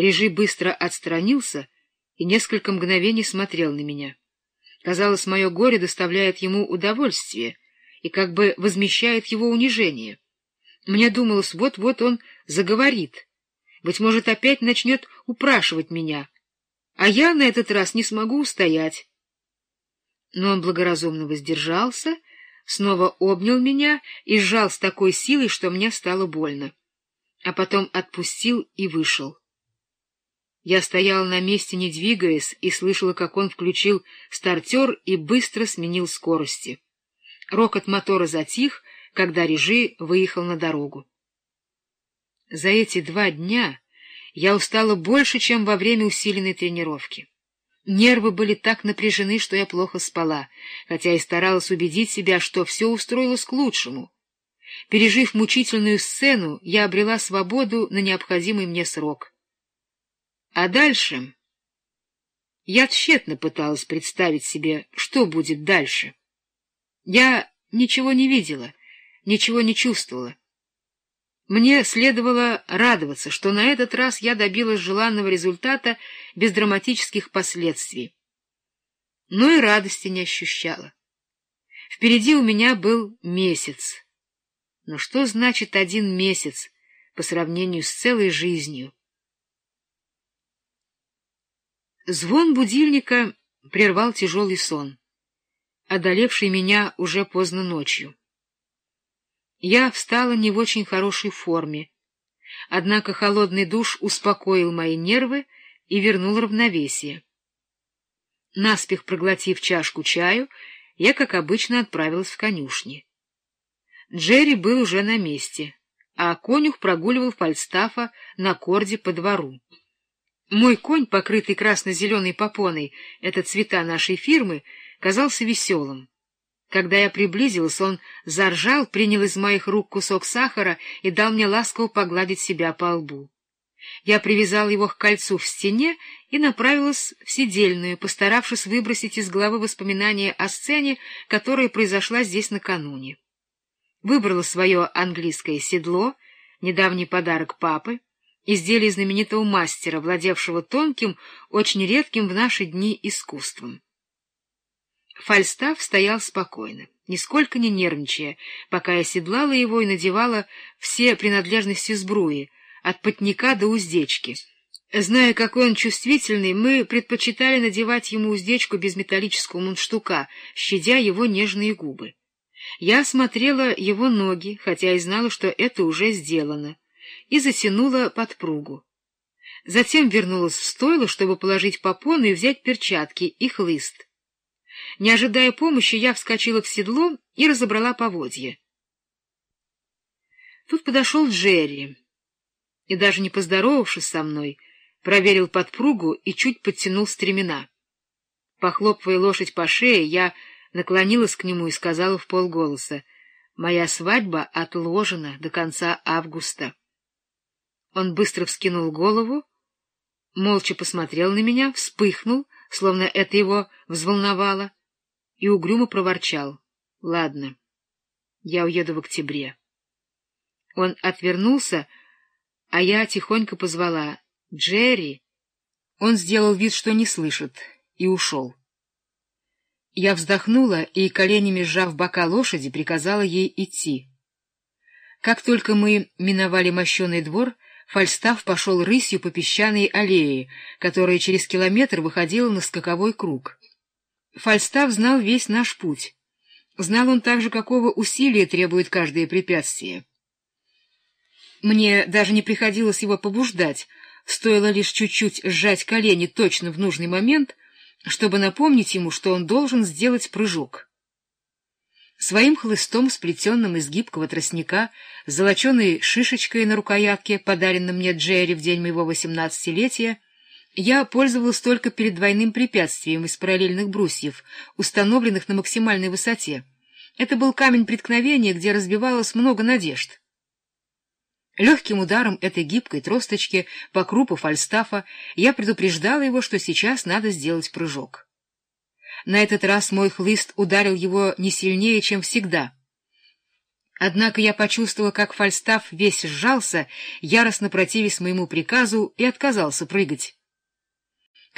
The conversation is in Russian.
Режи быстро отстранился и несколько мгновений смотрел на меня. Казалось, мое горе доставляет ему удовольствие и как бы возмещает его унижение. Мне думалось, вот-вот он заговорит, быть может, опять начнет упрашивать меня, а я на этот раз не смогу устоять. Но он благоразумно воздержался, снова обнял меня и сжал с такой силой, что мне стало больно, а потом отпустил и вышел. Я стояла на месте, не двигаясь, и слышала, как он включил стартер и быстро сменил скорости. Рокот мотора затих, когда Режи выехал на дорогу. За эти два дня я устала больше, чем во время усиленной тренировки. Нервы были так напряжены, что я плохо спала, хотя и старалась убедить себя, что все устроилось к лучшему. Пережив мучительную сцену, я обрела свободу на необходимый мне срок. А дальше... Я тщетно пыталась представить себе, что будет дальше. Я ничего не видела, ничего не чувствовала. Мне следовало радоваться, что на этот раз я добилась желанного результата без драматических последствий. Но и радости не ощущала. Впереди у меня был месяц. Но что значит один месяц по сравнению с целой жизнью? Звон будильника прервал тяжелый сон, одолевший меня уже поздно ночью. Я встала не в очень хорошей форме, однако холодный душ успокоил мои нервы и вернул равновесие. Наспех проглотив чашку чаю, я, как обычно, отправилась в конюшни. Джерри был уже на месте, а конюх прогуливал Фальстафа на корде по двору. Мой конь, покрытый красно-зеленой попоной, это цвета нашей фирмы, казался веселым. Когда я приблизилась, он заржал, принял из моих рук кусок сахара и дал мне ласково погладить себя по лбу. Я привязал его к кольцу в стене и направилась в сидельную, постаравшись выбросить из головы воспоминания о сцене, которая произошла здесь накануне. Выбрала свое английское седло, недавний подарок папы, изделие знаменитого мастера, владевшего тонким, очень редким в наши дни искусством. Фальстав стоял спокойно, нисколько не нервничая, пока я седлала его и надевала все принадлежности сбруи, от потника до уздечки. Зная, какой он чувствительный, мы предпочитали надевать ему уздечку без металлического мундштука, щадя его нежные губы. Я осмотрела его ноги, хотя и знала, что это уже сделано, и затянула подпругу. Затем вернулась в стойло, чтобы положить попону и взять перчатки и хлыст. Не ожидая помощи, я вскочила в седло и разобрала поводья. Тут подошел Джерри и, даже не поздоровавшись со мной, проверил подпругу и чуть подтянул стремена. Похлопывая лошадь по шее, я наклонилась к нему и сказала в полголоса, «Моя свадьба отложена до конца августа». Он быстро вскинул голову, молча посмотрел на меня, вспыхнул, словно это его взволновало, и угрюмо проворчал. — Ладно, я уеду в октябре. Он отвернулся, а я тихонько позвала «Джерри». Он сделал вид, что не слышит, и ушел. Я вздохнула и, коленями сжав бока лошади, приказала ей идти. Как только мы миновали мощеный двор, Фальстав пошел рысью по песчаной аллее, которая через километр выходила на скаковой круг. Фальстав знал весь наш путь. Знал он также, какого усилия требует каждое препятствие. Мне даже не приходилось его побуждать, стоило лишь чуть-чуть сжать колени точно в нужный момент, чтобы напомнить ему, что он должен сделать прыжок. Своим хлыстом, сплетенным из гибкого тростника, золоченой шишечкой на рукоятке, подаренным мне Джерри в день моего восемнадцатилетия, я пользовалась только перед двойным препятствием из параллельных брусьев, установленных на максимальной высоте. Это был камень преткновения, где разбивалось много надежд. Легким ударом этой гибкой тросточки по крупу фальстафа я предупреждала его, что сейчас надо сделать прыжок. На этот раз мой хлыст ударил его не сильнее, чем всегда. Однако я почувствовала, как Фальстаф весь сжался, яростно противясь моему приказу, и отказался прыгать.